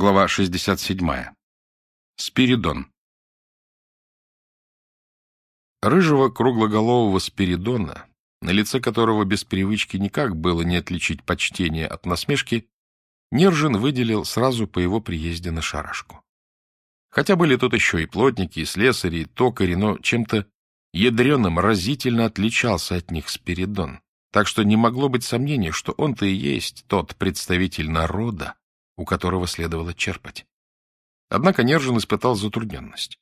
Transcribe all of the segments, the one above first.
Глава 67. Спиридон. Рыжего круглоголового Спиридона, на лице которого без привычки никак было не отличить почтение от насмешки, Нержин выделил сразу по его приезде на шарашку. Хотя были тут еще и плотники, и слесари, и токари, но чем-то ядреным разительно отличался от них Спиридон, так что не могло быть сомнения, что он-то и есть тот представитель народа, у которого следовало черпать. Однако Нержин испытал затрудненность.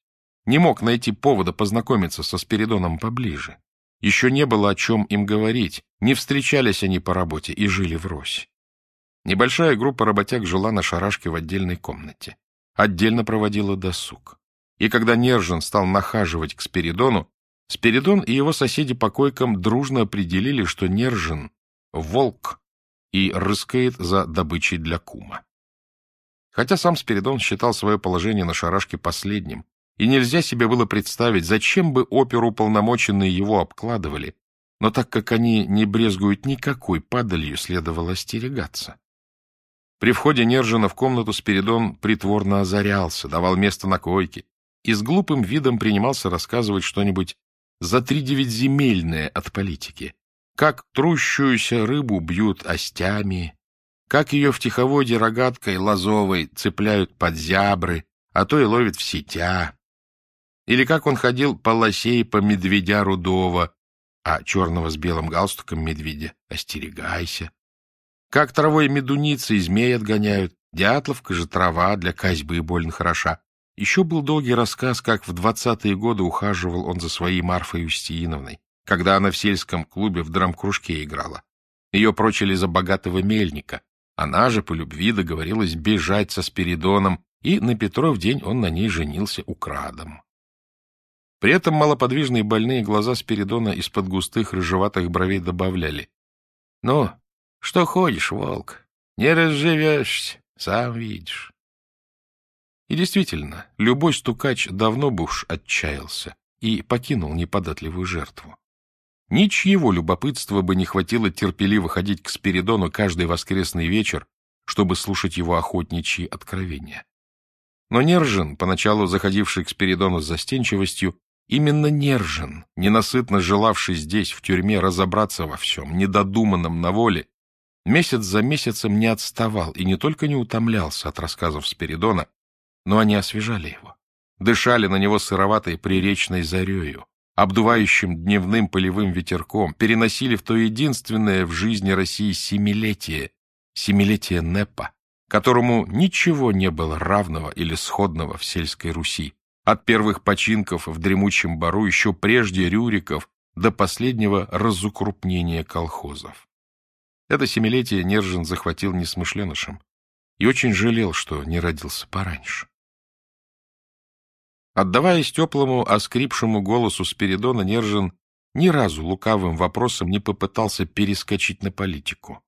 Не мог найти повода познакомиться со Спиридоном поближе. Еще не было о чем им говорить, не встречались они по работе и жили врозь. Небольшая группа работяг жила на шарашке в отдельной комнате. Отдельно проводила досуг. И когда Нержин стал нахаживать к Спиридону, Спиридон и его соседи по койкам дружно определили, что Нержин — волк и рыскает за добычей для кума. Хотя сам Спиридон считал свое положение на шарашке последним, и нельзя себе было представить, зачем бы оперу полномоченные его обкладывали, но так как они не брезгуют никакой падалью, следовало остерегаться. При входе Нержина в комнату Спиридон притворно озарялся, давал место на койке и с глупым видом принимался рассказывать что-нибудь за три девять земельное от политики, как трущуюся рыбу бьют остями, как ее в тиховоде рогаткой лазовой цепляют под зябры, а то и ловят в сетя. Или как он ходил по лосей по медведя рудого, а черного с белым галстуком медведя остерегайся. Как травой медуницы и змей отгоняют, дятловка же трава для козьбы больно хороша. Еще был долгий рассказ, как в двадцатые годы ухаживал он за своей Марфой Устииновной, когда она в сельском клубе в драмкружке играла. Ее прочили за богатого мельника, она же по любви договорилась бежать со Спиридоном, и на Петров день он на ней женился украдом. При этом малоподвижные больные глаза Спиридона из-под густых рыжеватых бровей добавляли. — Ну, что ходишь, волк? Не разживешься, сам видишь. И действительно, любой стукач давно бы уж отчаялся и покинул неподатливую жертву. Ничьего любопытства бы не хватило терпеливо ходить к Спиридону каждый воскресный вечер, чтобы слушать его охотничьи откровения. Но Нержин, поначалу заходивший к Спиридону с застенчивостью, именно Нержин, ненасытно желавший здесь, в тюрьме, разобраться во всем, недодуманном на воле, месяц за месяцем не отставал и не только не утомлялся от рассказов Спиридона, но они освежали его, дышали на него сыроватой приречной зарею, обдувающим дневным полевым ветерком, переносили в то единственное в жизни России семилетие, семилетие НЭПа, которому ничего не было равного или сходного в сельской Руси, от первых починков в дремучем бару еще прежде Рюриков до последнего разукрупнения колхозов. Это семилетие Нержин захватил несмышленышем и очень жалел, что не родился пораньше. Отдаваясь теплому, оскрипшему голосу Спиридона, Нержин ни разу лукавым вопросом не попытался перескочить на политику.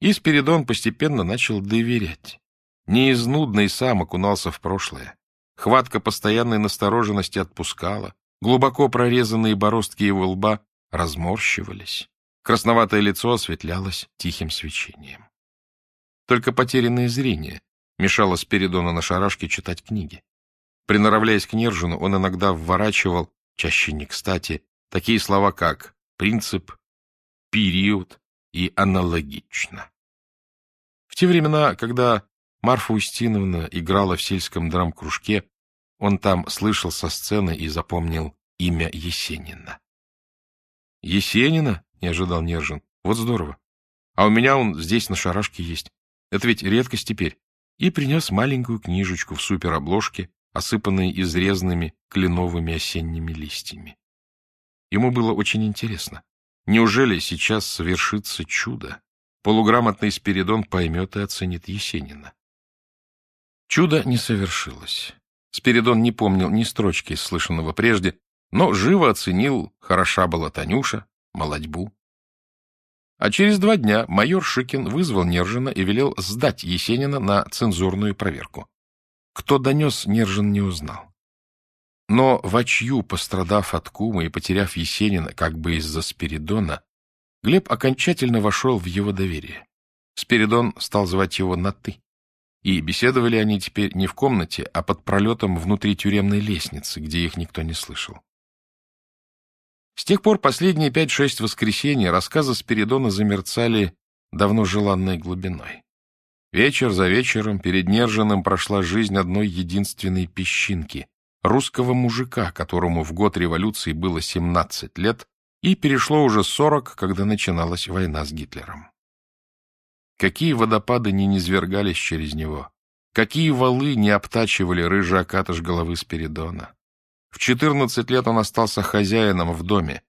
И Спиридон постепенно начал доверять. Не из нудной сам окунался в прошлое. Хватка постоянной настороженности отпускала, глубоко прорезанные бороздки его лба разморщивались. Красноватое лицо осветлялось тихим свечением. Только потерянное зрение мешало Спиридону на шарашке читать книги. Приноравляясь к Нержину, он иногда вворачивал, чаще не кстати, такие слова, как «принцип», «период» и «аналогично». В те времена, когда Марфа Устиновна играла в сельском драм-кружке, он там слышал со сцены и запомнил имя Есенина. «Есенина?» — не ожидал Нержин. «Вот здорово. А у меня он здесь на шарашке есть. Это ведь редкость теперь». И принес маленькую книжечку в суперобложке осыпанные изрезанными кленовыми осенними листьями. Ему было очень интересно. Неужели сейчас совершится чудо? Полуграмотный Спиридон поймет и оценит Есенина. Чудо не совершилось. Спиридон не помнил ни строчки слышанного прежде, но живо оценил, хороша была Танюша, молодьбу. А через два дня майор Шикин вызвал Нержина и велел сдать Есенина на цензурную проверку. Кто донес, Нержин не узнал. Но Вачью, пострадав от кума и потеряв Есенина как бы из-за Спиридона, Глеб окончательно вошел в его доверие. Спиридон стал звать его на «ты». И беседовали они теперь не в комнате, а под пролетом внутри тюремной лестницы, где их никто не слышал. С тех пор последние пять-шесть воскресений рассказы Спиридона замерцали давно желанной глубиной. Вечер за вечером перед Нержиным прошла жизнь одной единственной песчинки, русского мужика, которому в год революции было 17 лет, и перешло уже 40, когда начиналась война с Гитлером. Какие водопады не низвергались через него, какие валы не обтачивали рыжий окатыш головы Спиридона. В 14 лет он остался хозяином в доме.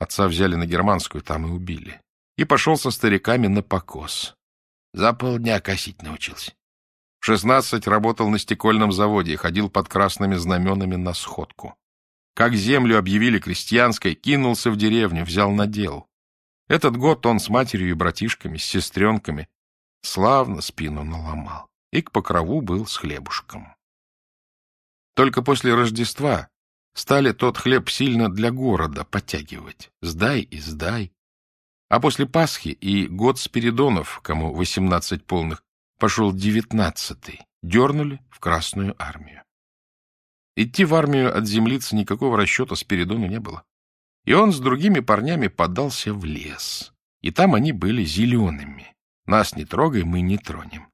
Отца взяли на германскую, там и убили. И пошел со стариками на покос. За полдня косить научился. В 16 работал на стекольном заводе и ходил под красными знаменами на сходку. Как землю объявили крестьянской, кинулся в деревню, взял надел. Этот год он с матерью и братишками, с сестренками славно спину наломал и к покрову был с хлебушком. Только после Рождества стали тот хлеб сильно для города подтягивать. Сдай и сдай. А после Пасхи и год Спиридонов, кому восемнадцать полных, пошел девятнадцатый, дернули в Красную армию. Идти в армию от землицы никакого расчета Спиридону не было. И он с другими парнями подался в лес. И там они были зелеными. Нас не трогай, мы не тронем.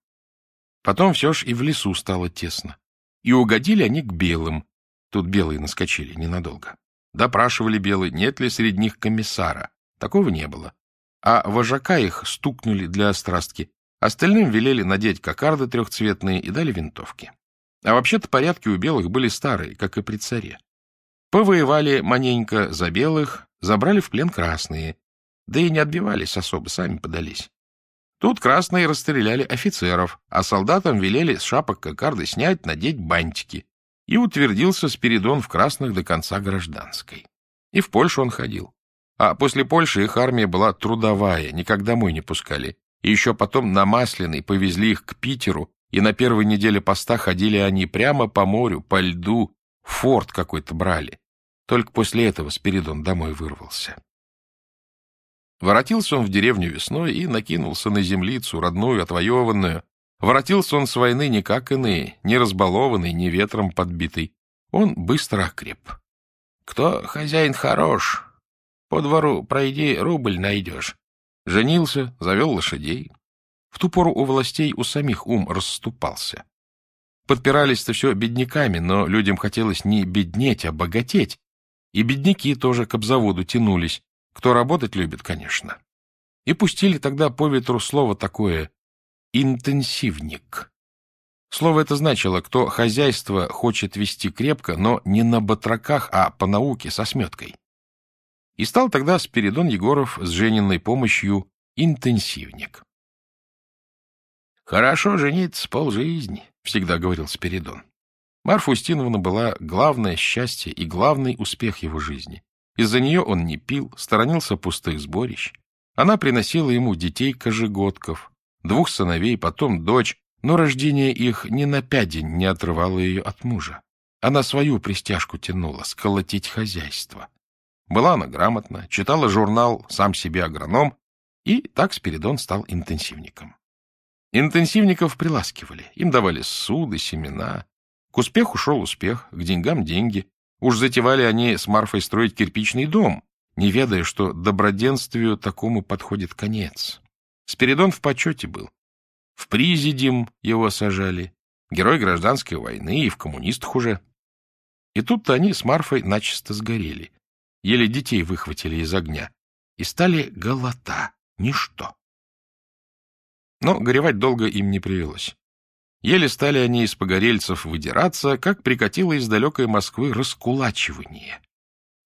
Потом все ж и в лесу стало тесно. И угодили они к белым. Тут белые наскочили ненадолго. Допрашивали белые, нет ли среди них комиссара. Такого не было. А вожака их стукнули для острастки. Остальным велели надеть кокарды трехцветные и дали винтовки. А вообще-то порядки у белых были старые, как и при царе. Повоевали маненько за белых, забрали в плен красные, да и не отбивались особо, сами подались. Тут красные расстреляли офицеров, а солдатам велели с шапок кокарды снять, надеть бантики. И утвердился Спиридон в красных до конца гражданской. И в Польшу он ходил. А после Польши их армия была трудовая, никак домой не пускали. И еще потом на Масляный повезли их к Питеру, и на первой неделе поста ходили они прямо по морю, по льду, форт какой-то брали. Только после этого Спиридон домой вырвался. Воротился он в деревню весной и накинулся на землицу, родную, отвоеванную. Воротился он с войны не как иные, не разбалованный, не ветром подбитый. Он быстро окреп. Кто хозяин хорош, по двору пройди, рубль найдешь. Женился, завел лошадей, в ту пору у властей у самих ум расступался. Подпирались-то все бедняками, но людям хотелось не беднеть, а богатеть. И бедняки тоже к обзаводу тянулись. Кто работать любит, конечно. И пустили тогда по ветру слово такое «интенсивник». Слово это значило, кто хозяйство хочет вести крепко, но не на батраках, а по науке, со сметкой. И стал тогда Спиридон Егоров с Жениной помощью интенсивник. «Хорошо жениться полжизни», — всегда говорил Спиридон. Марфа Устиновна была главное счастье и главный успех его жизни. Из-за нее он не пил, сторонился пустых сборищ. Она приносила ему детей-кожегодков, двух сыновей, потом дочь, но рождение их ни на пядень не отрывало ее от мужа. Она свою пристяжку тянула, сколотить хозяйство. Была она грамотна, читала журнал «Сам себе агроном», и так Спиридон стал интенсивником. Интенсивников приласкивали, им давали суды, семена. К успеху шел успех, к деньгам деньги. Уж затевали они с Марфой строить кирпичный дом, не ведая, что доброденствию такому подходит конец. Спиридон в почете был. В президиум его сажали, герой гражданской войны и в коммунистах уже. И тут-то они с Марфой начисто сгорели, еле детей выхватили из огня и стали голота, ничто. Но горевать долго им не привелось. Еле стали они из погорельцев выдираться, как прикатило из далекой Москвы раскулачивание.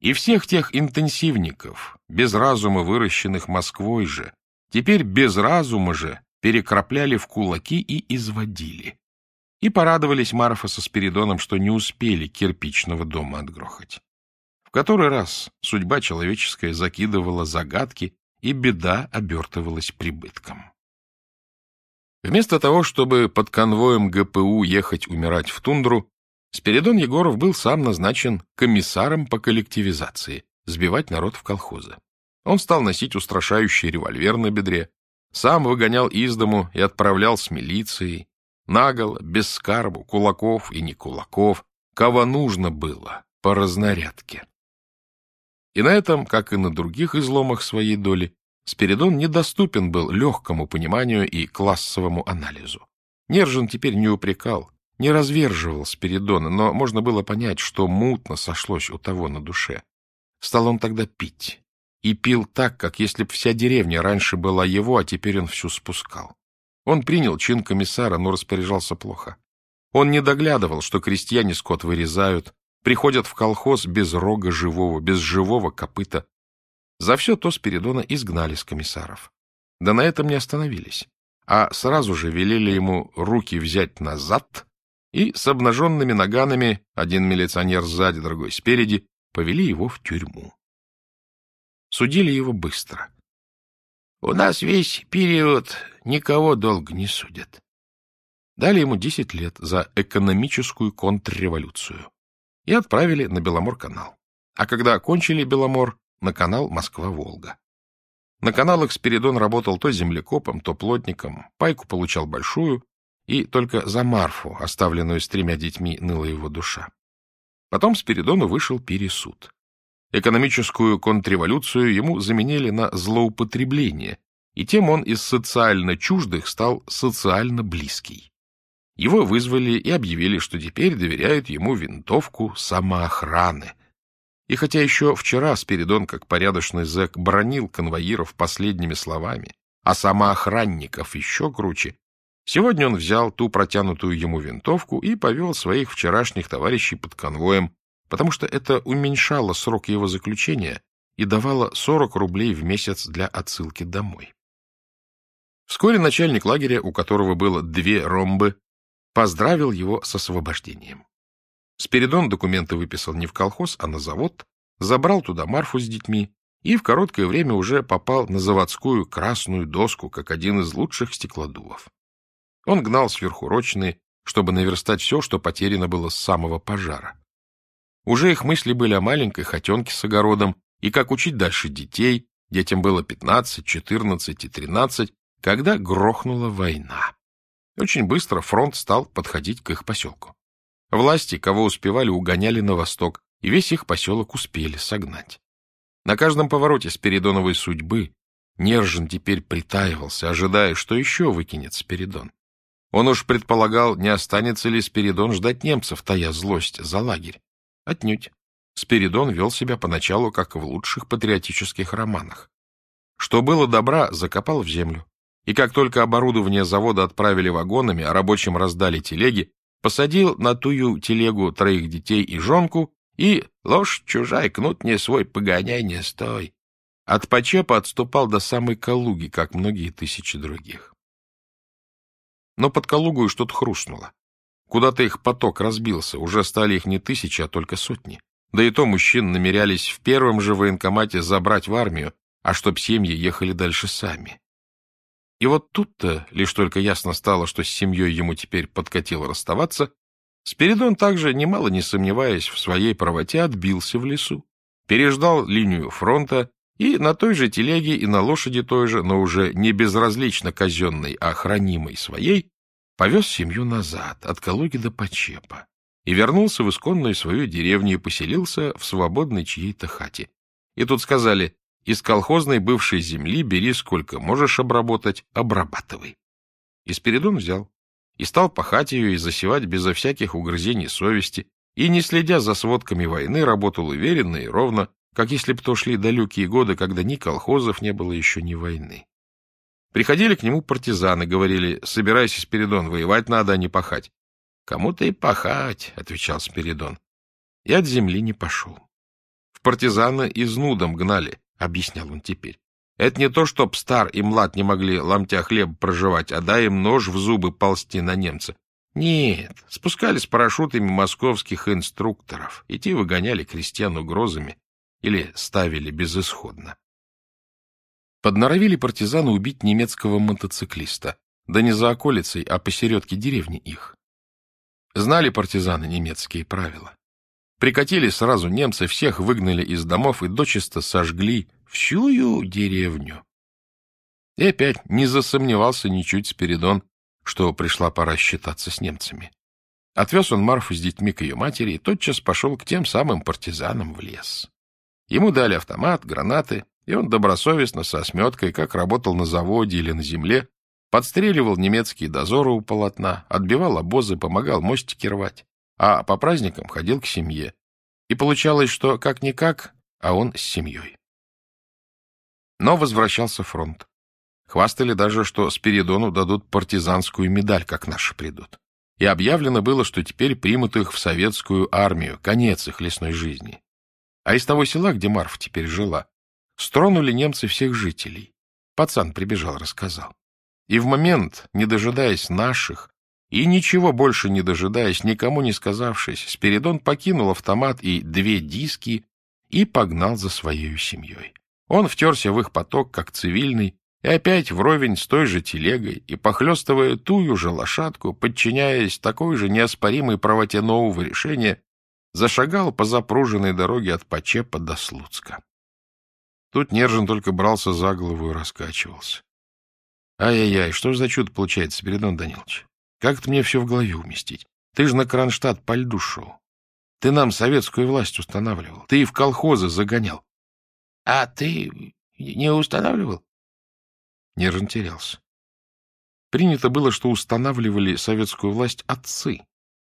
И всех тех интенсивников, без разума выращенных Москвой же, теперь без разума же перекрапляли в кулаки и изводили. И порадовались Марфа со Спиридоном, что не успели кирпичного дома отгрохать. Который раз судьба человеческая закидывала загадки, и беда обертывалась прибытком. Вместо того, чтобы под конвоем ГПУ ехать умирать в тундру, Спиридон Егоров был сам назначен комиссаром по коллективизации, сбивать народ в колхозы. Он стал носить устрашающий револьвер на бедре, сам выгонял из дому и отправлял с милицией. Наголо, без скарбу, кулаков и не кулаков, кого нужно было, по разнарядке. И на этом, как и на других изломах своей доли, Спиридон недоступен был легкому пониманию и классовому анализу. Нержин теперь не упрекал, не разверживал Спиридона, но можно было понять, что мутно сошлось у того на душе. Стал он тогда пить. И пил так, как если б вся деревня раньше была его, а теперь он всю спускал. Он принял чин комиссара, но распоряжался плохо. Он не доглядывал, что крестьяне скот вырезают, приходят в колхоз без рога живого, без живого копыта. За все то Спиридона изгнали с комиссаров. Да на этом не остановились, а сразу же велели ему руки взять назад и с обнаженными наганами, один милиционер сзади, другой спереди, повели его в тюрьму. Судили его быстро. У нас весь период никого долго не судят. Дали ему 10 лет за экономическую контрреволюцию и отправили на Беломор-канал. А когда окончили Беломор, на канал Москва-Волга. На каналах Спиридон работал то землекопом, то плотником, пайку получал большую, и только за Марфу, оставленную с тремя детьми, ныла его душа. Потом Спиридону вышел пересуд. Экономическую контрреволюцию ему заменили на злоупотребление, и тем он из социально чуждых стал социально близкий. Его вызвали и объявили, что теперь доверяют ему винтовку самоохраны. И хотя еще вчера Спиридон, как порядочный зэк, бронил конвоиров последними словами, а самоохранников еще круче, сегодня он взял ту протянутую ему винтовку и повел своих вчерашних товарищей под конвоем, потому что это уменьшало срок его заключения и давало 40 рублей в месяц для отсылки домой. Вскоре начальник лагеря, у которого было две ромбы, поздравил его с освобождением. Спиридон документы выписал не в колхоз, а на завод, забрал туда Марфу с детьми и в короткое время уже попал на заводскую красную доску, как один из лучших стеклодувов. Он гнал сверхурочные, чтобы наверстать все, что потеряно было с самого пожара. Уже их мысли были о маленькой хотенке с огородом и как учить дальше детей, детям было 15, 14 и 13, когда грохнула война. Очень быстро фронт стал подходить к их поселку. Власти, кого успевали, угоняли на восток, и весь их поселок успели согнать. На каждом повороте Спиридоновой судьбы Нержин теперь притаивался, ожидая, что еще выкинет Спиридон. Он уж предполагал, не останется ли Спиридон ждать немцев, тая злость за лагерь. Отнюдь. Спиридон вел себя поначалу, как в лучших патриотических романах. Что было добра, закопал в землю. И как только оборудование завода отправили вагонами, а рабочим раздали телеги, посадил на тую телегу троих детей и жонку и «Ложь чужая, кнут не свой, погоняй не стой». От Почепа отступал до самой Калуги, как многие тысячи других. Но под Калугою что-то хрустнуло. Куда-то их поток разбился, уже стали их не тысячи, а только сотни. Да и то мужчин намерялись в первом же военкомате забрать в армию, а чтоб семьи ехали дальше сами. И вот тут-то лишь только ясно стало, что с семьей ему теперь подкатило расставаться, Спиридон также, немало не сомневаясь в своей правоте, отбился в лесу, переждал линию фронта и на той же телеге и на лошади той же, но уже не безразлично казенной, а хранимой своей, повез семью назад, от Калуги до Почепа, и вернулся в исконную свою деревню и поселился в свободной чьей-то хате. И тут сказали, из колхозной бывшей земли бери сколько можешь обработать, обрабатывай. И Спиридон взял. И стал пахать ее и засевать безо всяких угрызений совести, и, не следя за сводками войны, работал уверенно и ровно, как если б то шли далекие годы, когда ни колхозов не было еще ни войны. Приходили к нему партизаны, говорили, собирайся, Спиридон, воевать надо, а не пахать. — Кому-то и пахать, — отвечал Спиридон. И от земли не пошел. В партизаны изнудом гнали, — объяснял он теперь. Это не то, чтоб стар и млад не могли ломтя хлеб проживать, а дай им нож в зубы ползти на немца. Нет, спускали с парашютами московских инструкторов, и те выгоняли крестьян угрозами или ставили безысходно. Подноровили партизаны убить немецкого мотоциклиста, да не за околицей, а посередке деревни их. Знали партизаны немецкие правила. Прикатили сразу немцы, всех выгнали из домов и дочисто сожгли всю деревню. И опять не засомневался ничуть Спиридон, что пришла пора считаться с немцами. Отвез он Марфу с детьми к ее матери и тотчас пошел к тем самым партизанам в лес. Ему дали автомат, гранаты, и он добросовестно со сметкой, как работал на заводе или на земле, подстреливал немецкие дозоры у полотна, отбивал обозы, помогал мостики рвать, а по праздникам ходил к семье. И получалось, что как-никак, а он с семьей. Но возвращался фронт. Хвастали даже, что Спиридону дадут партизанскую медаль, как наши придут. И объявлено было, что теперь примут их в советскую армию, конец их лесной жизни. А из того села, где Марфа теперь жила, стронули немцы всех жителей. Пацан прибежал, рассказал. И в момент, не дожидаясь наших, и ничего больше не дожидаясь, никому не сказавшись, Спиридон покинул автомат и две диски и погнал за своей семьей. Он втерся в их поток, как цивильный, и опять вровень с той же телегой, и, похлестывая тую же лошадку, подчиняясь такой же неоспоримой правоте нового решения, зашагал по запруженной дороге от Почепа до Слуцка. Тут Нержин только брался за голову и раскачивался. Ай-яй-яй, что за чудо получается, Спиридон Данилович? Как это мне все в голове уместить? Ты же на Кронштадт по льду шел. Ты нам советскую власть устанавливал. Ты и в колхозы загонял. — А ты не устанавливал? Нежен терялся. Принято было, что устанавливали советскую власть отцы,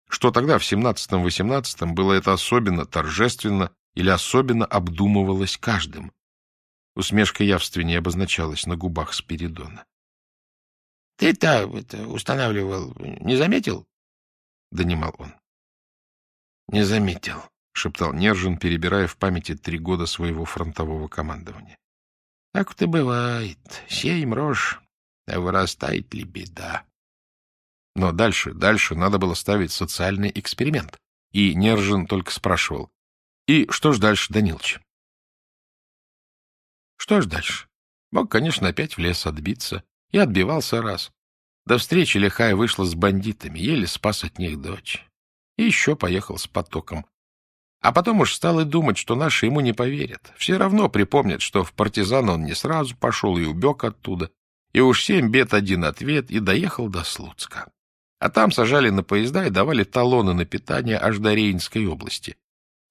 что тогда, в семнадцатом-восемнадцатом, было это особенно торжественно или особенно обдумывалось каждым. Усмешка явственнее обозначалась на губах Спиридона. — Ты-то это устанавливал, не заметил? — донимал он. — Не заметил, — шептал Нержин, перебирая в памяти три года своего фронтового командования. Так вот и бывает. Сеем рожь, а вырастает ли беда. Но дальше, дальше надо было ставить социальный эксперимент. И Нержин только спрашивал. И что ж дальше, Данилович? Что ж дальше? Мог, конечно, опять в лес отбиться. И отбивался раз. До встречи лихая вышла с бандитами, еле спас от них дочь. И еще поехал с потоком. А потом уж стал и думать, что наши ему не поверят. Все равно припомнят, что в партизан он не сразу пошел и убег оттуда. И уж семь бед один ответ, и доехал до Слуцка. А там сажали на поезда и давали талоны на питание аж до Рейнской области.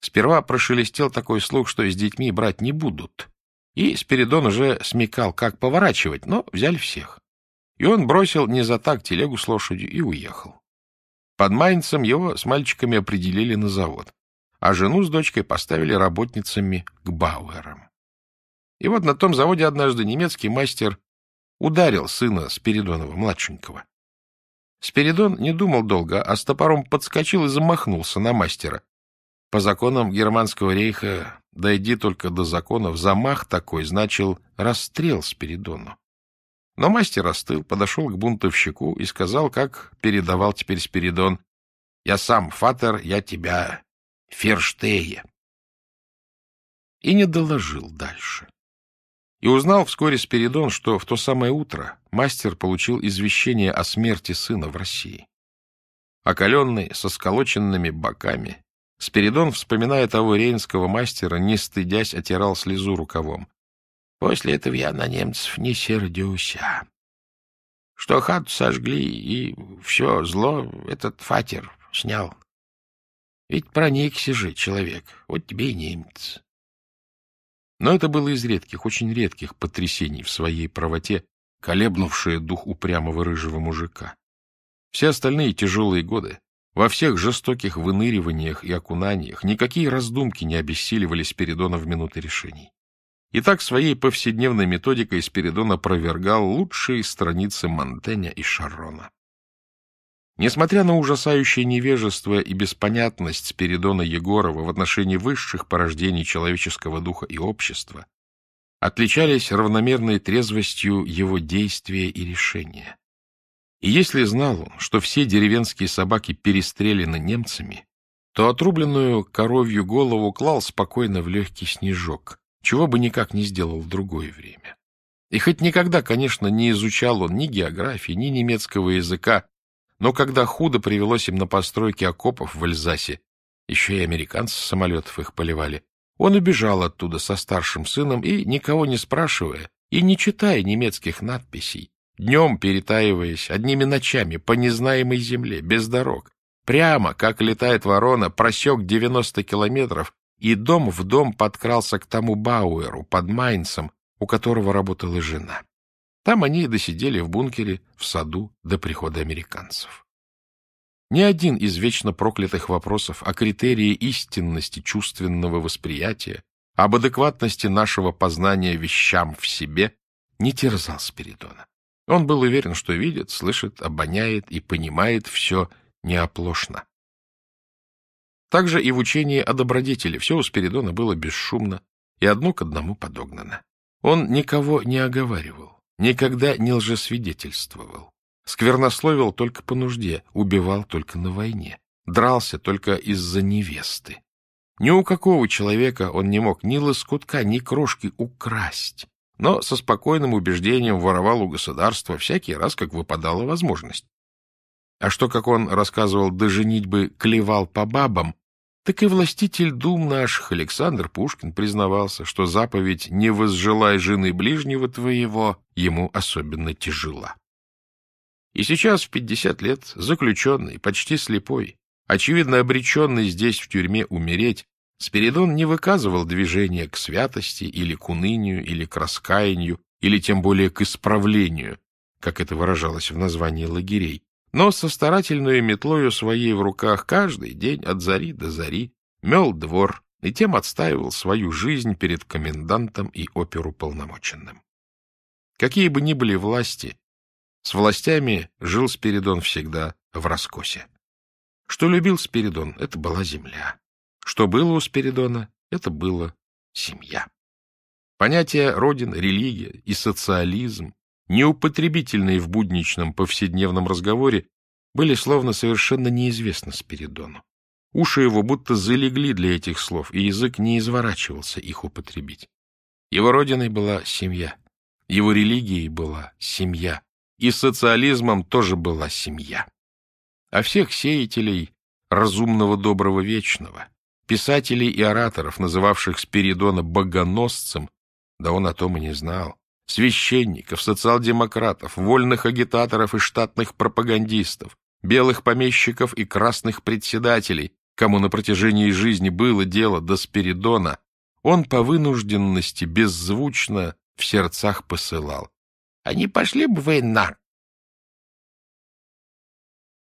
Сперва прошелестел такой слух, что с детьми брать не будут. И Спиридон уже смекал, как поворачивать, но взяли всех. И он бросил не за так телегу с лошадью и уехал. Под Майнцем его с мальчиками определили на завод а жену с дочкой поставили работницами к Бауэрам. И вот на том заводе однажды немецкий мастер ударил сына Спиридонова-младшенького. Спиридон не думал долго, а с топором подскочил и замахнулся на мастера. По законам германского рейха, дойди только до законов, замах такой значил расстрел Спиридону. Но мастер остыл, подошел к бунтовщику и сказал, как передавал теперь Спиридон, «Я сам, Фатер, я тебя Ферштея. И не доложил дальше. И узнал вскоре Спиридон, что в то самое утро мастер получил извещение о смерти сына в России. Окаленный, со сколоченными боками, Спиридон, вспоминая того рейнского мастера, не стыдясь, отирал слезу рукавом. После этого я на немцев не сердюся. Что хату сожгли, и все зло этот фатер снял. Ведь проникся же человек, вот тебе и немец. Но это было из редких, очень редких потрясений в своей правоте, колебнувшее дух упрямого рыжего мужика. Все остальные тяжелые годы, во всех жестоких выныриваниях и окунаниях, никакие раздумки не обессиливали Спиридона в минуты решений. И так своей повседневной методикой Спиридон опровергал лучшие страницы Монтэня и Шарона. Несмотря на ужасающее невежество и беспонятность Спиридона Егорова в отношении высших порождений человеческого духа и общества, отличались равномерной трезвостью его действия и решения. И если знал он, что все деревенские собаки перестреляны немцами, то отрубленную коровью голову клал спокойно в легкий снежок, чего бы никак не сделал в другое время. И хоть никогда, конечно, не изучал он ни географии, ни немецкого языка, но когда худо привелось им на постройке окопов в Эльзасе, еще и американцы самолетов их поливали, он убежал оттуда со старшим сыном и, никого не спрашивая и не читая немецких надписей, днем перетаиваясь, одними ночами по незнаемой земле, без дорог, прямо, как летает ворона, просек 90 километров и дом в дом подкрался к тому Бауэру под Майнцем, у которого работала жена. Там они и досидели в бункере, в саду до прихода американцев. Ни один из вечно проклятых вопросов о критерии истинности чувственного восприятия, об адекватности нашего познания вещам в себе не терзал Спиридона. Он был уверен, что видит, слышит, обоняет и понимает все неоплошно. Также и в учении о добродетели все у Спиридона было бесшумно и одно к одному подогнано. Он никого не оговаривал, никогда не лжесвидетельствовал, сквернословил только по нужде, убивал только на войне, дрался только из-за невесты. Ни у какого человека он не мог ни лоскутка, ни крошки украсть, но со спокойным убеждением воровал у государства всякий раз, как выпадала возможность. А что, как он рассказывал, до женитьбы клевал по бабам, так и властитель дум наших Александр Пушкин признавался, что заповедь «не возжелай жены ближнего твоего» ему особенно тяжела. И сейчас, в пятьдесят лет, заключенный, почти слепой, очевидно обреченный здесь в тюрьме умереть, Спиридон не выказывал движения к святости или к унынию, или к раскаянию, или тем более к исправлению, как это выражалось в названии лагерей, но со старательной метлою своей в руках каждый день от зари до зари мел двор и тем отстаивал свою жизнь перед комендантом и оперу полномоченным. Какие бы ни были власти, с властями жил Спиридон всегда в раскосе. Что любил Спиридон, это была земля. Что было у Спиридона, это было семья. Понятия родина, религия и социализм неупотребительные в будничном повседневном разговоре, были словно совершенно неизвестны Спиридону. Уши его будто залегли для этих слов, и язык не изворачивался их употребить. Его родиной была семья, его религией была семья, и социализмом тоже была семья. А всех сеятелей разумного, доброго, вечного, писателей и ораторов, называвших Спиридона богоносцем, да он о том и не знал, священников, социал-демократов, вольных агитаторов и штатных пропагандистов, белых помещиков и красных председателей, кому на протяжении жизни было дело до Спиридона, он по вынужденности беззвучно в сердцах посылал. — не пошли бы вы на...